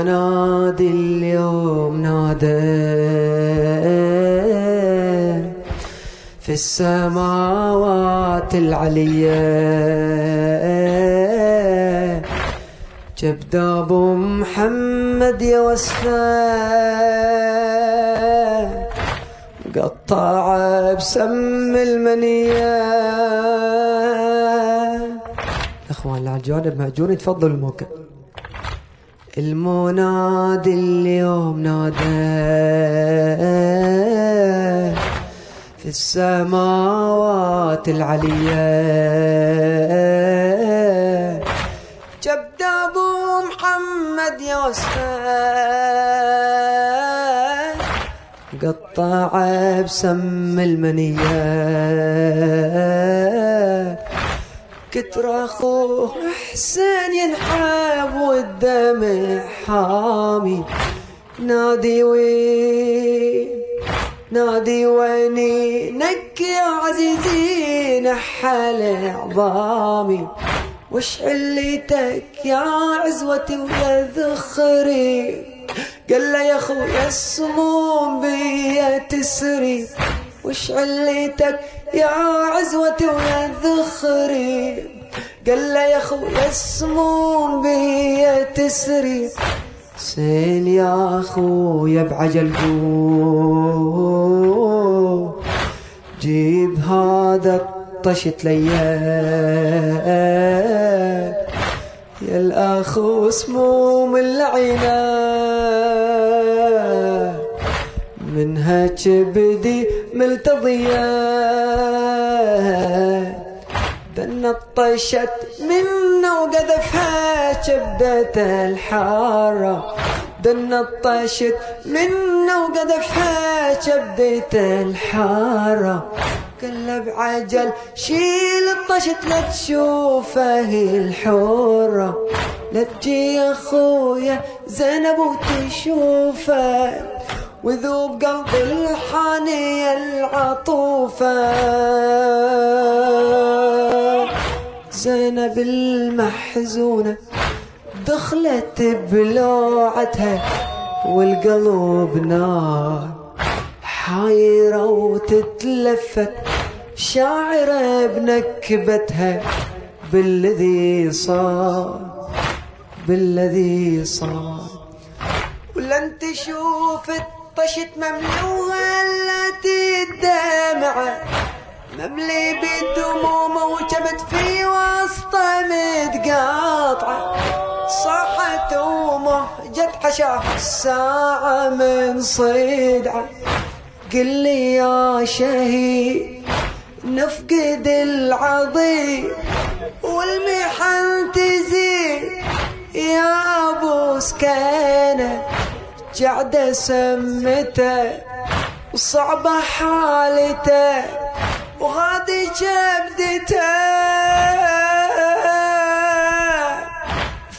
المنادي اليوم نادى. في السماوات العلية جبد أبو محمد يا وسفه قطع بسم المنية. على الجوانب مهجورين تفضلوا الموقع. المنادي اليوم نادى في السماوات العلية جبد أبو محمد يوسف قطع بسم المنية. كتر أخوه حسين ينحب والدمع حامي. نادي وين؟ نادي ويني نك يا عزيزي نحل عظامي. وش عليتك يا عزوتي ويا ذخري؟ قال له يا خويا السموم بيا تسري. وش عليتك يا عزوتي ويا ذخري قال له يا خويا السموم بيا تسري. سيل يا خويا بعجل جيب هذا الطشت ليا يا الأخو سموم العينا منها كبدي ملتضية. طشت منا وقذفها كبدة الحارة. دنت طشت منا وقذفها كبدة الحارة. قلب عجل شيل الطشت لا تشوفه الحورة. لا تجي يا خويا زينب وتشوفه. وذوب قلب الحانية العطوفة. زينب المحزونة دخلت بلوعتها والقلب نار. حايرة وتتلفت شاعرة بنكبتها بالذي صار بالذي صار. ولن تشوف الطشت مملوها التي الدمعة مملي بالدموم وجبت في وسطة متقاطعة. صاحت أمه جت حشاه الساعة من صيدعة قل لي يا شهيد نفقد العظيم والمحن تزيد يا أبو سكينة جعده سمته وصعبه حالته وغادي جبدته.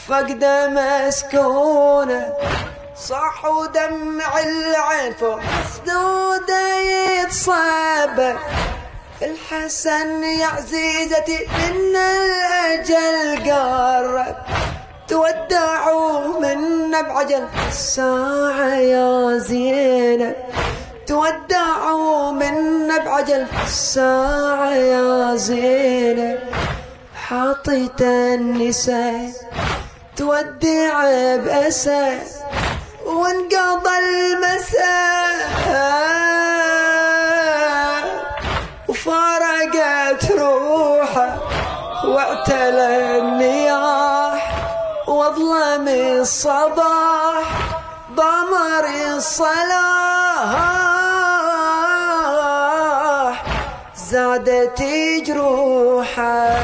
فقده مسكونه صح ودمع العين فوق خدوده يتصابه. الحسن يا عزيزتي من الأجل قرب تودعوا منا بعجل. الساعة يا زينب تودعوا منا بعجل. الساعة يا زينب حاطيت النساء تودع بأسى وانقضى المساء. الصباح ضمر الصلاح زادت جروحه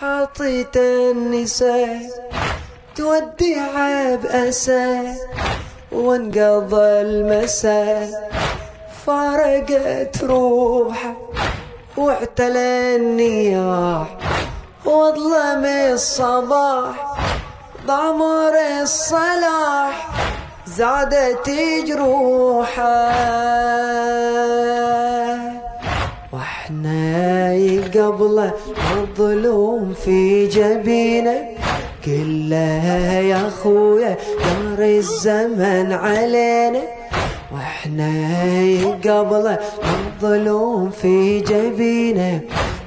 حطيت النساء تودع بأسى وانقضى المساء فارقت روحه واعتلى النياح. واظلم الصباح ضمر الصلاح زادت جروحه. وإحنا قبله الظلوم في جبينه كله يا خويا دار الزمن علينا وإحنا قبله الظلوم في جبينه.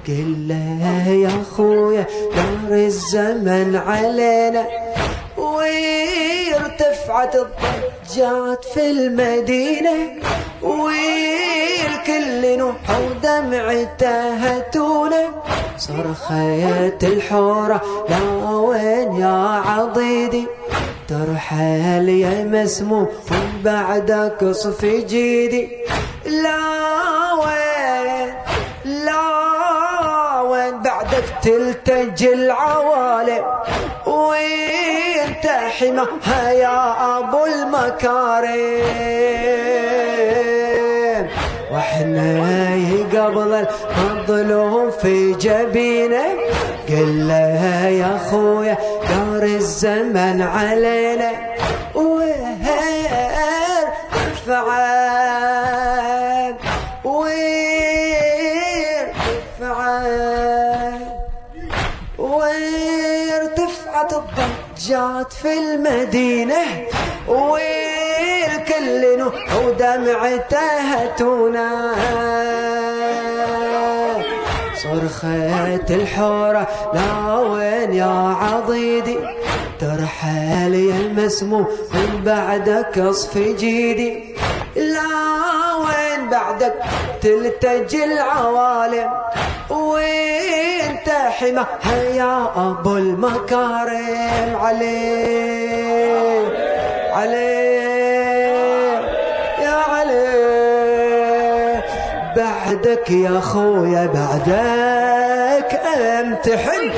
كله يا خويا دار الزمن علينا وارتفعت الضجات في المدينة والكل نوح ودمعته هتونة صرخيت الحورة لا وين يا عضيدي؟ ترحل يا مسموم وبعدك قصف جيدي. لا وين لا وين بعدك تلتج العوالم وانت حماها يا أبو المكارم؟ وإحنا قبل الظلوم في جبينة. قل له يا خويا دار الزمن علينا. وهر فعال وير فعال وارتفعت الضجات في المدينة. والكل نوح ودمعته تونا صرخت الحورة لا وين يا عضيدي؟ ترحل يا المسموم من بعدك اصف جيدي. لا وين بعدك تلتج العوالم؟ وانت حما يا أبو المكارم عليه عليه بعدك يا خويا بعدك أمتحن.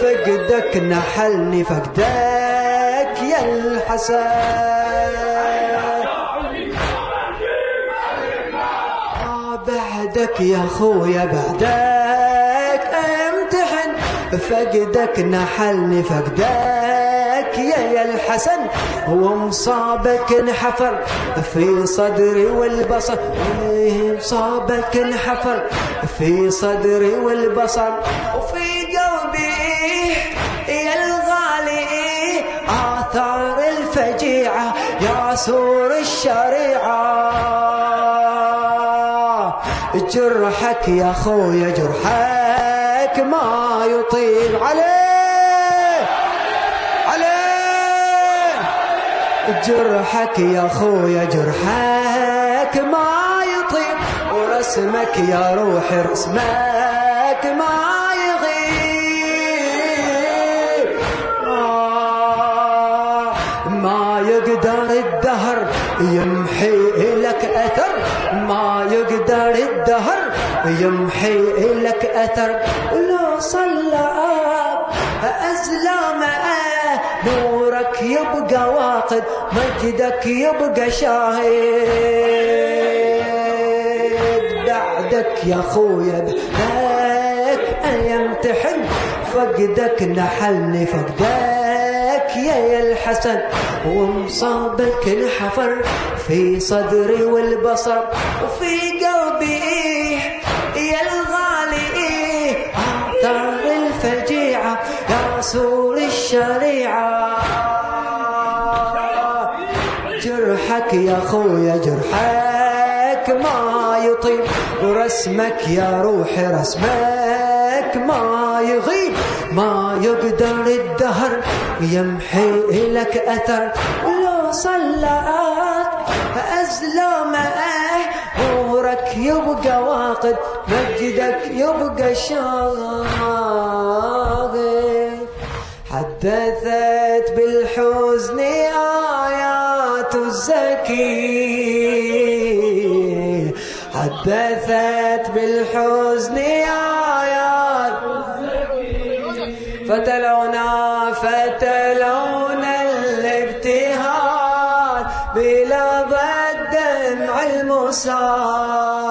فقدك نحلني فقدك يا الحسن. بعدك يا خويا بعدك أمتحن. فقدك نحلني فقدك الحسن ومصابك انحفر. في صدري والبصر مصابك انحفر. في صدري والبصر وفي قلبي يا الغالي آثار الفجيعة يا سور الشريعة. جرحك يا خويا جرحك ما يطيب عليه جرحك يا خويا جرحك ما يطيب. ورسمك يا روحي رسمك ما يغيب. آه ما يقدر الدهر يمحي لك أثر. ما يقدر الدهر يمحي لك أثر. ولو صلى أزلام نورك يبقى واقد مجدك يبقى شاهد. بعدك يا خويا بعدك يمتحن فقدك نحلني فقدك يا يا الحسن. ومصابك انحفر في صدري والبصر وفي قلبي جرحك يا خويا جرحك ما يطيب ورسمك يا روحي رسمك ما يغيب. ما يقدر الدهر يمحي لك أثر ولو صلات أزلامه نورك يبقى واقد مجدك يبقى شاغل حدثت بالحزن فتلونا فتلونا الابتهال بلا الدمع المسال.